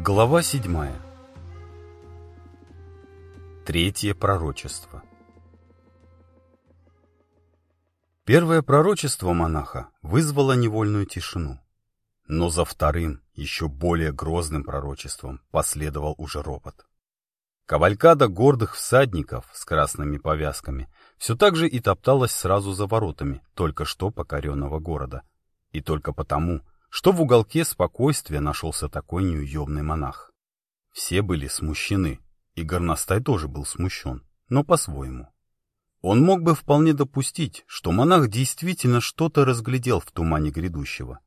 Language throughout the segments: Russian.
Глава седьмая. Третье пророчество. Первое пророчество монаха вызвало невольную тишину. Но за вторым, еще более грозным пророчеством последовал уже ропот. Кавалькада гордых всадников с красными повязками все так же и топталась сразу за воротами только что покоренного города. И только потому, что в уголке спокойствия нашелся такой неуемный монах. Все были смущены, и горностай тоже был смущен, но по-своему. Он мог бы вполне допустить, что монах действительно что-то разглядел в тумане грядущего.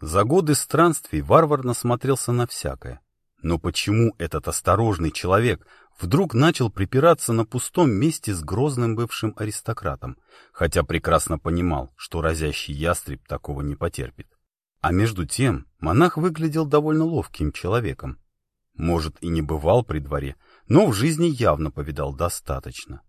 За годы странствий варвар насмотрелся на всякое. Но почему этот осторожный человек вдруг начал припираться на пустом месте с грозным бывшим аристократом, хотя прекрасно понимал, что разящий ястреб такого не потерпит? А между тем монах выглядел довольно ловким человеком. Может, и не бывал при дворе, но в жизни явно повидал достаточно.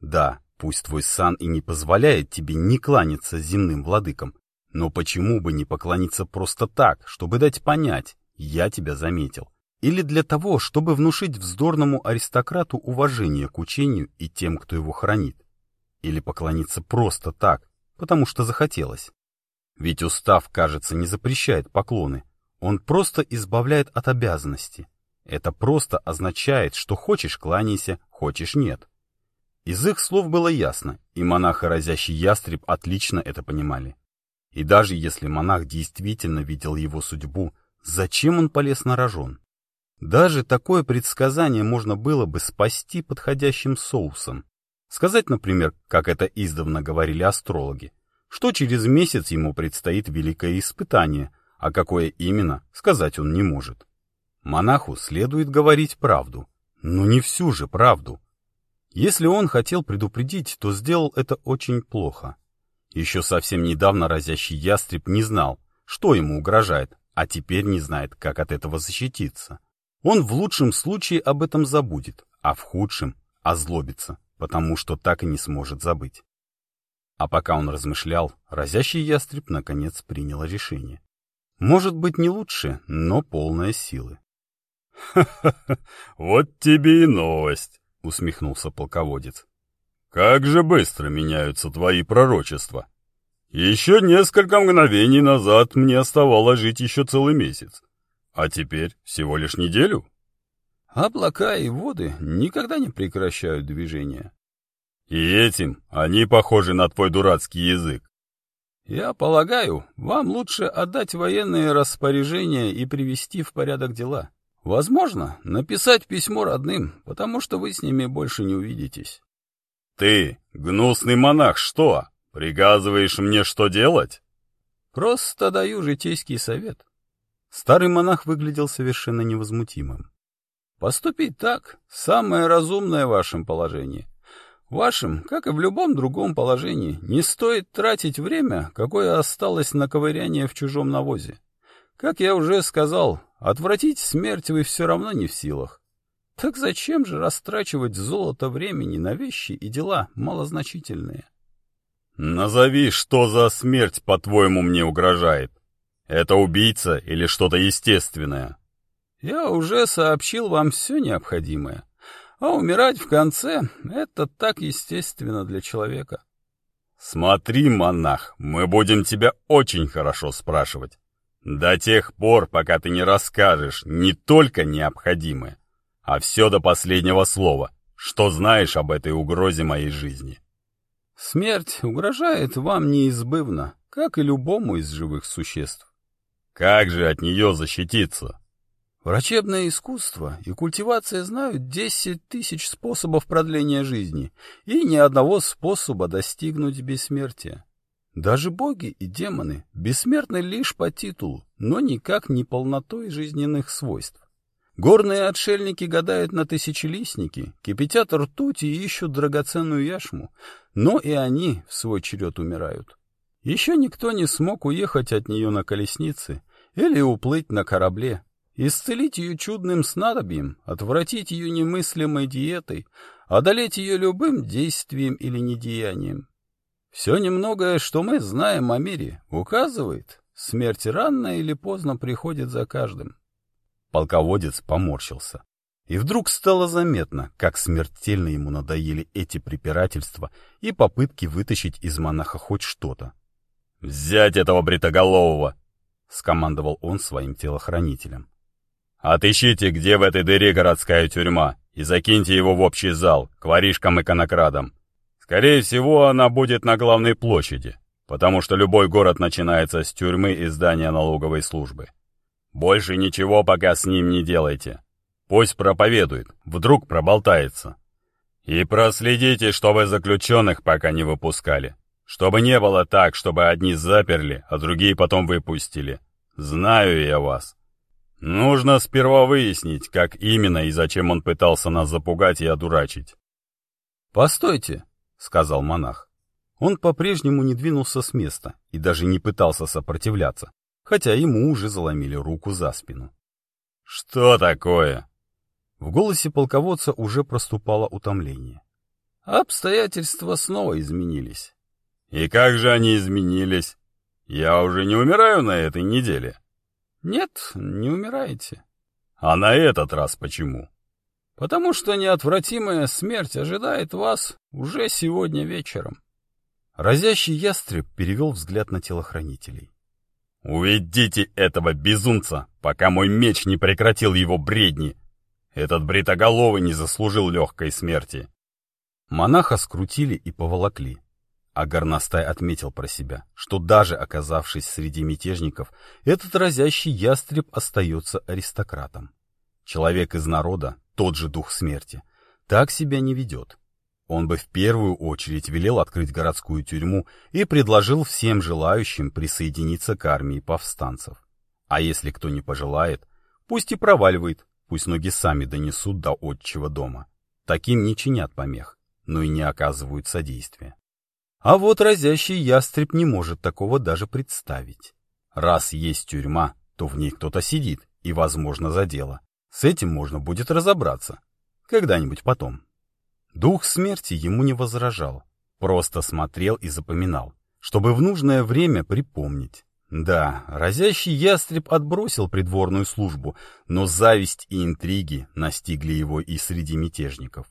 Да, пусть твой сан и не позволяет тебе не кланяться земным владыкам, но почему бы не поклониться просто так, чтобы дать понять, я тебя заметил? Или для того, чтобы внушить вздорному аристократу уважение к учению и тем, кто его хранит? Или поклониться просто так, потому что захотелось? Ведь устав, кажется, не запрещает поклоны. Он просто избавляет от обязанности. Это просто означает, что хочешь кланяйся, хочешь нет. Из их слов было ясно, и монах и разящий ястреб отлично это понимали. И даже если монах действительно видел его судьбу, зачем он полез на рожон? Даже такое предсказание можно было бы спасти подходящим соусом. Сказать, например, как это издавна говорили астрологи, что через месяц ему предстоит великое испытание, а какое именно, сказать он не может. Монаху следует говорить правду, но не всю же правду. Если он хотел предупредить, то сделал это очень плохо. Еще совсем недавно разящий ястреб не знал, что ему угрожает, а теперь не знает, как от этого защититься. Он в лучшем случае об этом забудет, а в худшем озлобится, потому что так и не сможет забыть. А пока он размышлял, разящий ястреб наконец принял решение. Может быть, не лучше, но полная силы. «Ха-ха-ха, вот тебе и новость!» — усмехнулся полководец. «Как же быстро меняются твои пророчества! Еще несколько мгновений назад мне оставалось жить еще целый месяц, а теперь всего лишь неделю». Облака и воды никогда не прекращают движения. И этим они похожи на твой дурацкий язык. Я полагаю, вам лучше отдать военные распоряжения и привести в порядок дела. Возможно, написать письмо родным, потому что вы с ними больше не увидитесь. Ты, гнусный монах, что, приказываешь мне что делать? Просто даю житейский совет. Старый монах выглядел совершенно невозмутимым. Поступить так — самое разумное в вашем положении. Вашим, как и в любом другом положении, не стоит тратить время, какое осталось на ковыряние в чужом навозе. Как я уже сказал, отвратить смерть вы все равно не в силах. Так зачем же растрачивать золото времени на вещи и дела малозначительные? Назови, что за смерть, по-твоему, мне угрожает. Это убийца или что-то естественное? Я уже сообщил вам все необходимое. А умирать в конце — это так естественно для человека. Смотри, монах, мы будем тебя очень хорошо спрашивать. До тех пор, пока ты не расскажешь не только необходимое, а все до последнего слова, что знаешь об этой угрозе моей жизни. Смерть угрожает вам неизбывно, как и любому из живых существ. Как же от нее защититься? Врачебное искусство и культивация знают десять тысяч способов продления жизни и ни одного способа достигнуть бессмертия. Даже боги и демоны бессмертны лишь по титулу, но никак не полнотой жизненных свойств. Горные отшельники гадают на тысячелистники, кипятят ртуть и ищут драгоценную яшму, но и они в свой черед умирают. Еще никто не смог уехать от нее на колеснице или уплыть на корабле, Исцелить ее чудным снадобьем, отвратить ее немыслимой диетой, одолеть ее любым действием или недеянием. Все немногое, что мы знаем о мире, указывает, смерть рано или поздно приходит за каждым. Полководец поморщился. И вдруг стало заметно, как смертельно ему надоели эти препирательства и попытки вытащить из монаха хоть что-то. «Взять этого бритоголового!» — скомандовал он своим телохранителям. «Отыщите, где в этой дыре городская тюрьма, и закиньте его в общий зал, к воришкам и конокрадам. Скорее всего, она будет на главной площади, потому что любой город начинается с тюрьмы и здания налоговой службы. Больше ничего пока с ним не делайте. Пусть проповедует, вдруг проболтается. И проследите, чтобы заключенных пока не выпускали. Чтобы не было так, чтобы одни заперли, а другие потом выпустили. Знаю я вас. Нужно сперва выяснить, как именно и зачем он пытался нас запугать и одурачить. «Постойте», — сказал монах. Он по-прежнему не двинулся с места и даже не пытался сопротивляться, хотя ему уже заломили руку за спину. «Что такое?» В голосе полководца уже проступало утомление. Обстоятельства снова изменились. «И как же они изменились? Я уже не умираю на этой неделе». Нет, не умираете. А на этот раз почему? Потому что неотвратимая смерть ожидает вас уже сегодня вечером. Разящий ястреб перевел взгляд на телохранителей. «Уведите этого безумца, пока мой меч не прекратил его бредни! Этот бритоголовый не заслужил легкой смерти!» Монаха скрутили и поволокли. А Горностай отметил про себя, что даже оказавшись среди мятежников, этот разящий ястреб остается аристократом. Человек из народа, тот же дух смерти, так себя не ведет. Он бы в первую очередь велел открыть городскую тюрьму и предложил всем желающим присоединиться к армии повстанцев. А если кто не пожелает, пусть и проваливает, пусть ноги сами донесут до отчего дома. Таким не чинят помех, но и не оказывают содействия. А вот разящий ястреб не может такого даже представить. Раз есть тюрьма, то в ней кто-то сидит, и, возможно, за дело. С этим можно будет разобраться. Когда-нибудь потом. Дух смерти ему не возражал. Просто смотрел и запоминал, чтобы в нужное время припомнить. Да, разящий ястреб отбросил придворную службу, но зависть и интриги настигли его и среди мятежников.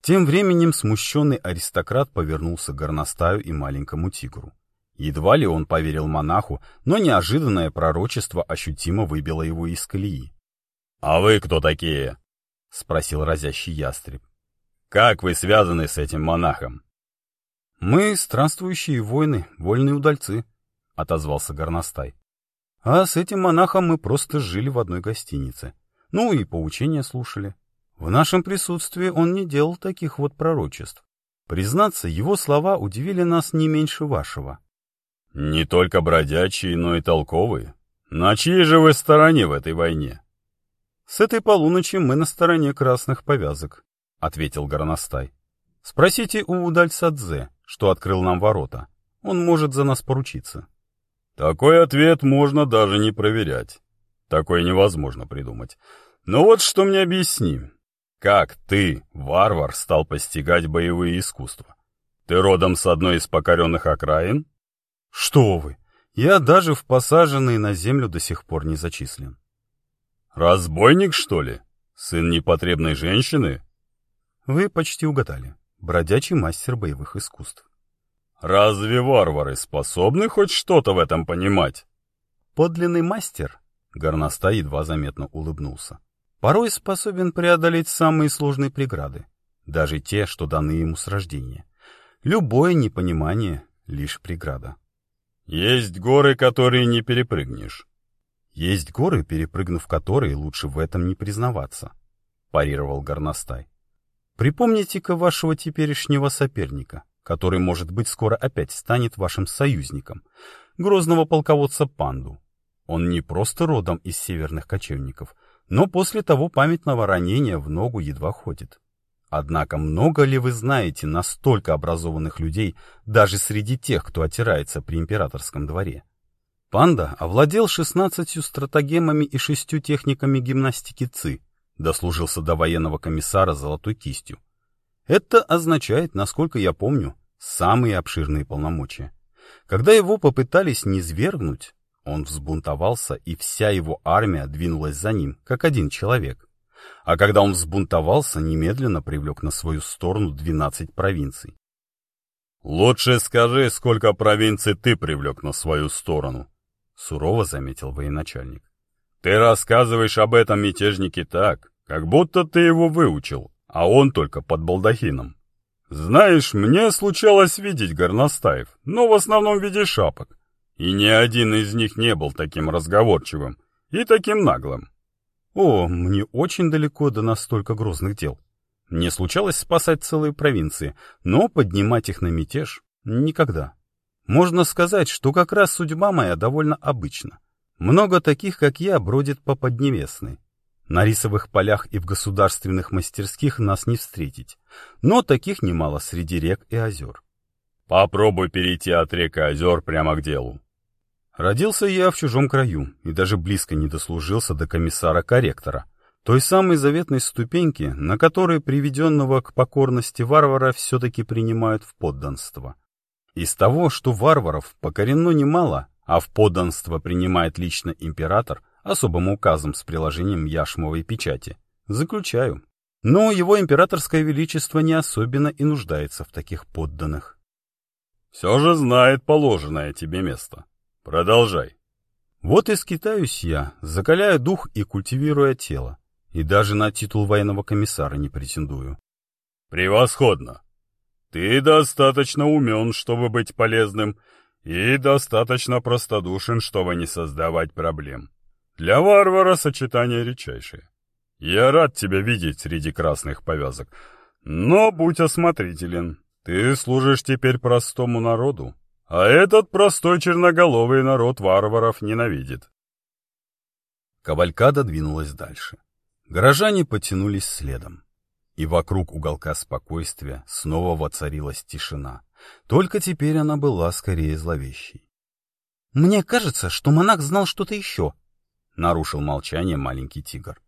Тем временем смущенный аристократ повернулся к горностаю и маленькому тигру. Едва ли он поверил монаху, но неожиданное пророчество ощутимо выбило его из колеи. — А вы кто такие? — спросил разящий ястреб. — Как вы связаны с этим монахом? — Мы странствующие воины, вольные удальцы, — отозвался горностай. — А с этим монахом мы просто жили в одной гостинице. Ну и поучения слушали. В нашем присутствии он не делал таких вот пророчеств. Признаться, его слова удивили нас не меньше вашего. — Не только бродячие, но и толковые. На чьей же вы стороне в этой войне? — С этой полуночи мы на стороне красных повязок, — ответил Горностай. — Спросите у удальца Дзе, что открыл нам ворота. Он может за нас поручиться. — Такой ответ можно даже не проверять. Такое невозможно придумать. Но вот что мне объясни. Как ты, варвар, стал постигать боевые искусства? Ты родом с одной из покоренных окраин? Что вы! Я даже в посаженные на землю до сих пор не зачислен. Разбойник, что ли? Сын непотребной женщины? Вы почти угадали. Бродячий мастер боевых искусств. Разве варвары способны хоть что-то в этом понимать? Подлинный мастер, Горностай едва заметно улыбнулся порой способен преодолеть самые сложные преграды, даже те, что даны ему с рождения. Любое непонимание — лишь преграда. Есть горы, которые не перепрыгнешь. Есть горы, перепрыгнув которые, лучше в этом не признаваться, — парировал Горностай. Припомните-ка вашего теперешнего соперника, который, может быть, скоро опять станет вашим союзником, грозного полководца Панду. Он не просто родом из северных кочевников — но после того памятного ранения в ногу едва ходит. Однако много ли вы знаете настолько образованных людей даже среди тех, кто отирается при императорском дворе? Панда овладел 16 стратагемами и шестью техниками гимнастики ЦИ, дослужился до военного комиссара золотой кистью. Это означает, насколько я помню, самые обширные полномочия. Когда его попытались низвергнуть, Он взбунтовался, и вся его армия двинулась за ним, как один человек. А когда он взбунтовался, немедленно привлек на свою сторону 12 провинций. «Лучше скажи, сколько провинций ты привлек на свою сторону», — сурово заметил военачальник. «Ты рассказываешь об этом мятежнике так, как будто ты его выучил, а он только под балдахином. Знаешь, мне случалось видеть горностаев, но в основном в виде шапок, и ни один из них не был таким разговорчивым и таким наглым. О, мне очень далеко до настолько грозных дел. Мне случалось спасать целые провинции, но поднимать их на мятеж — никогда. Можно сказать, что как раз судьба моя довольно обычна. Много таких, как я, бродит по Поднебесной. На рисовых полях и в государственных мастерских нас не встретить, но таких немало среди рек и озер. Попробуй перейти от рек и озер прямо к делу. Родился я в чужом краю и даже близко не дослужился до комиссара-корректора, той самой заветной ступеньки, на которой приведенного к покорности варвара все-таки принимают в подданство. Из того, что варваров покорено немало, а в подданство принимает лично император, особым указом с приложением яшмовой печати, заключаю. Но его императорское величество не особенно и нуждается в таких подданных. Все же знает положенное тебе место. Продолжай. Вот и скитаюсь я, закаляя дух и культивируя тело. И даже на титул военного комиссара не претендую. Превосходно. Ты достаточно умен, чтобы быть полезным, и достаточно простодушен, чтобы не создавать проблем. Для варвара сочетание редчайшее. Я рад тебя видеть среди красных повязок, но будь осмотрителен. Ты служишь теперь простому народу, а этот простой черноголовый народ варваров ненавидит. Кавалькада двинулась дальше. Горожане потянулись следом. И вокруг уголка спокойствия снова воцарилась тишина. Только теперь она была скорее зловещей. «Мне кажется, что монах знал что-то еще», — нарушил молчание маленький тигр.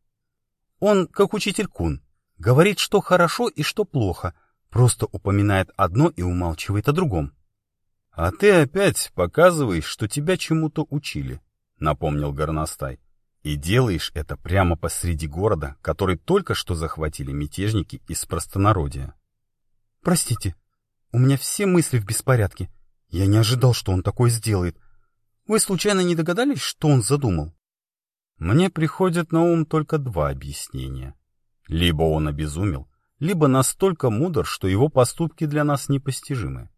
«Он, как учитель Кун, говорит, что хорошо и что плохо, просто упоминает одно и умалчивает о другом». «А ты опять показываешь, что тебя чему-то учили», — напомнил Горностай. «И делаешь это прямо посреди города, который только что захватили мятежники из простонародия». «Простите, у меня все мысли в беспорядке. Я не ожидал, что он такое сделает. Вы случайно не догадались, что он задумал?» Мне приходят на ум только два объяснения. Либо он обезумел, либо настолько мудр, что его поступки для нас непостижимы.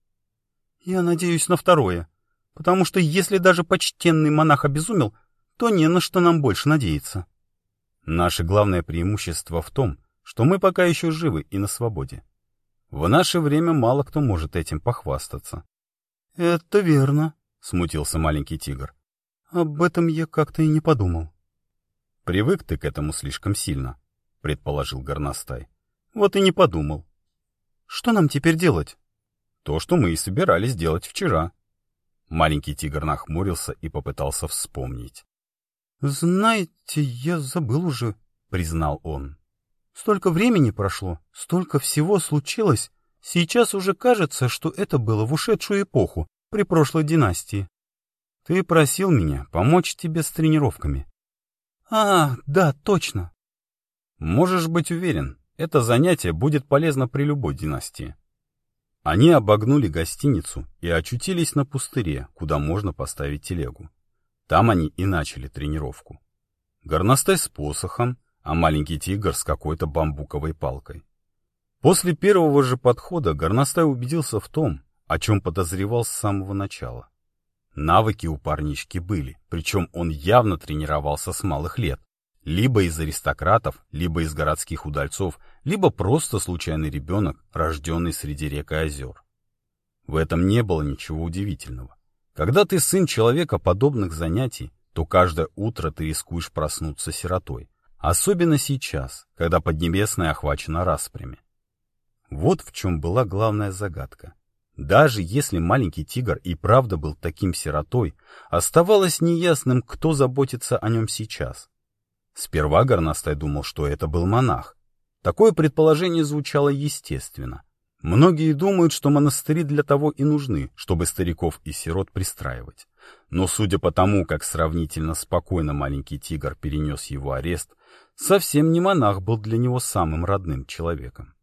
Я надеюсь на второе, потому что если даже почтенный монах обезумел, то не на что нам больше надеяться. Наше главное преимущество в том, что мы пока еще живы и на свободе. В наше время мало кто может этим похвастаться. — Это верно, — смутился маленький тигр. — Об этом я как-то и не подумал. — Привык ты к этому слишком сильно, — предположил горностай. — Вот и не подумал. — Что нам теперь делать? То, что мы и собирались делать вчера. Маленький тигр нахмурился и попытался вспомнить. «Знаете, я забыл уже», — признал он. «Столько времени прошло, столько всего случилось. Сейчас уже кажется, что это было в ушедшую эпоху, при прошлой династии. Ты просил меня помочь тебе с тренировками». «А, да, точно». «Можешь быть уверен, это занятие будет полезно при любой династии. Они обогнули гостиницу и очутились на пустыре, куда можно поставить телегу. Там они и начали тренировку. Горностай с посохом, а маленький тигр с какой-то бамбуковой палкой. После первого же подхода Горностай убедился в том, о чем подозревал с самого начала. Навыки у парнички были, причем он явно тренировался с малых лет. Либо из аристократов, либо из городских удальцов, либо просто случайный ребенок, рожденный среди рек и озер. В этом не было ничего удивительного. Когда ты сын человека подобных занятий, то каждое утро ты рискуешь проснуться сиротой. Особенно сейчас, когда Поднебесная охвачена распрями. Вот в чем была главная загадка. Даже если маленький тигр и правда был таким сиротой, оставалось неясным, кто заботится о нем сейчас. Сперва Горностай думал, что это был монах. Такое предположение звучало естественно. Многие думают, что монастыри для того и нужны, чтобы стариков и сирот пристраивать. Но судя по тому, как сравнительно спокойно маленький тигр перенес его арест, совсем не монах был для него самым родным человеком.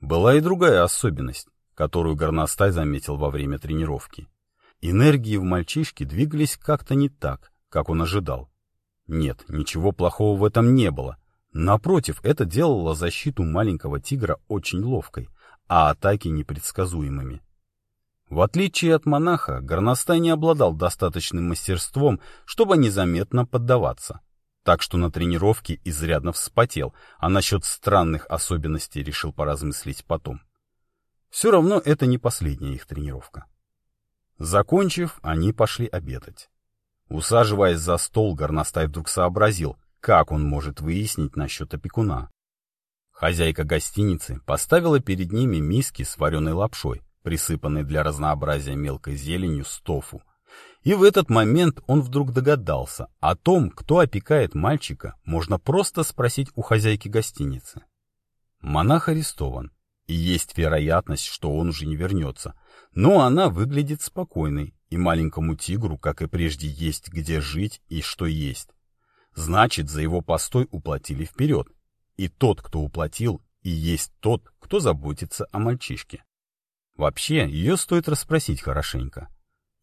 Была и другая особенность, которую горностай заметил во время тренировки. Энергии в мальчишке двигались как-то не так, как он ожидал. Нет, ничего плохого в этом не было. Напротив, это делало защиту маленького тигра очень ловкой, а атаки непредсказуемыми. В отличие от монаха, горностай не обладал достаточным мастерством, чтобы незаметно поддаваться. Так что на тренировке изрядно вспотел, а насчет странных особенностей решил поразмыслить потом. Все равно это не последняя их тренировка. Закончив, они пошли обедать. Усаживаясь за стол, горностай вдруг сообразил, как он может выяснить насчет опекуна. Хозяйка гостиницы поставила перед ними миски с вареной лапшой, присыпанной для разнообразия мелкой зеленью с тофу. И в этот момент он вдруг догадался, о том, кто опекает мальчика, можно просто спросить у хозяйки гостиницы. Монах арестован, и есть вероятность, что он уже не вернется, но она выглядит спокойной, и маленькому тигру, как и прежде, есть где жить и что есть. Значит, за его постой уплатили вперед. И тот, кто уплатил, и есть тот, кто заботится о мальчишке. Вообще, ее стоит расспросить хорошенько.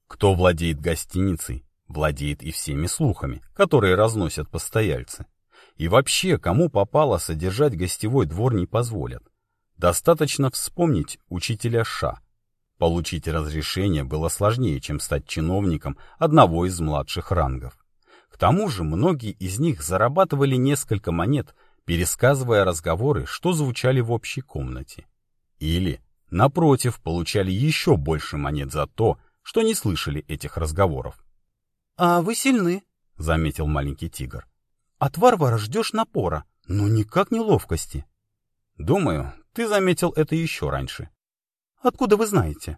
Кто владеет гостиницей, владеет и всеми слухами, которые разносят постояльцы. И вообще, кому попало содержать гостевой двор не позволят. Достаточно вспомнить учителя Ша, Получить разрешение было сложнее, чем стать чиновником одного из младших рангов. К тому же многие из них зарабатывали несколько монет, пересказывая разговоры, что звучали в общей комнате. Или, напротив, получали еще больше монет за то, что не слышали этих разговоров. — А вы сильны, — заметил маленький тигр. — От варвара ждешь напора, но никак не ловкости. — Думаю, ты заметил это еще раньше. Откуда вы знаете?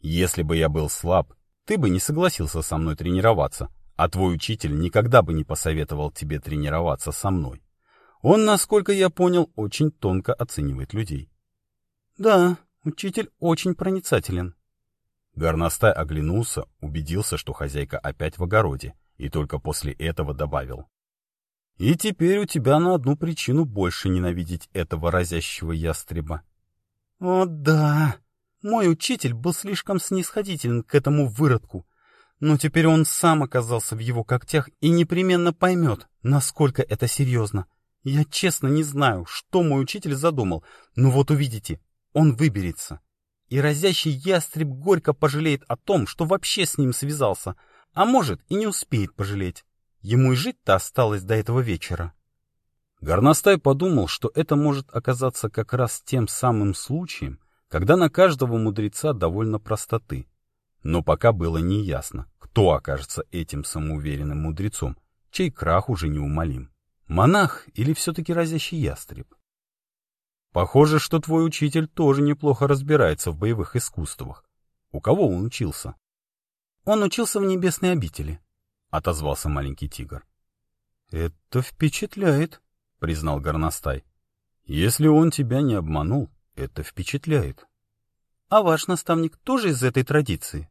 Если бы я был слаб, ты бы не согласился со мной тренироваться, а твой учитель никогда бы не посоветовал тебе тренироваться со мной. Он, насколько я понял, очень тонко оценивает людей. Да, учитель очень проницателен. Горностай оглянулся, убедился, что хозяйка опять в огороде, и только после этого добавил. И теперь у тебя на одну причину больше ненавидеть этого разящего ястреба. — О, да! Мой учитель был слишком снисходителен к этому выродку, но теперь он сам оказался в его когтях и непременно поймет, насколько это серьезно. Я честно не знаю, что мой учитель задумал, но вот увидите, он выберется. И разящий ястреб горько пожалеет о том, что вообще с ним связался, а может и не успеет пожалеть. Ему и жить-то осталось до этого вечера. Горностай подумал, что это может оказаться как раз тем самым случаем, когда на каждого мудреца довольно простоты. Но пока было неясно, кто окажется этим самоуверенным мудрецом, чей крах уже неумолим. Монах или все-таки разящий ястреб? Похоже, что твой учитель тоже неплохо разбирается в боевых искусствах. У кого он учился? Он учился в небесной обители, — отозвался маленький тигр. — Это впечатляет, — признал горностай. — Если он тебя не обманул, это впечатляет. А ваш наставник тоже из этой традиции?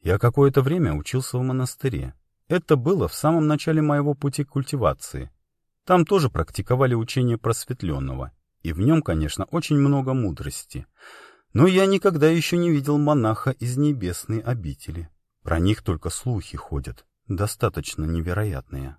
Я какое-то время учился в монастыре. Это было в самом начале моего пути культивации. Там тоже практиковали учение просветленного, и в нем, конечно, очень много мудрости. Но я никогда еще не видел монаха из небесной обители. Про них только слухи ходят, достаточно невероятные.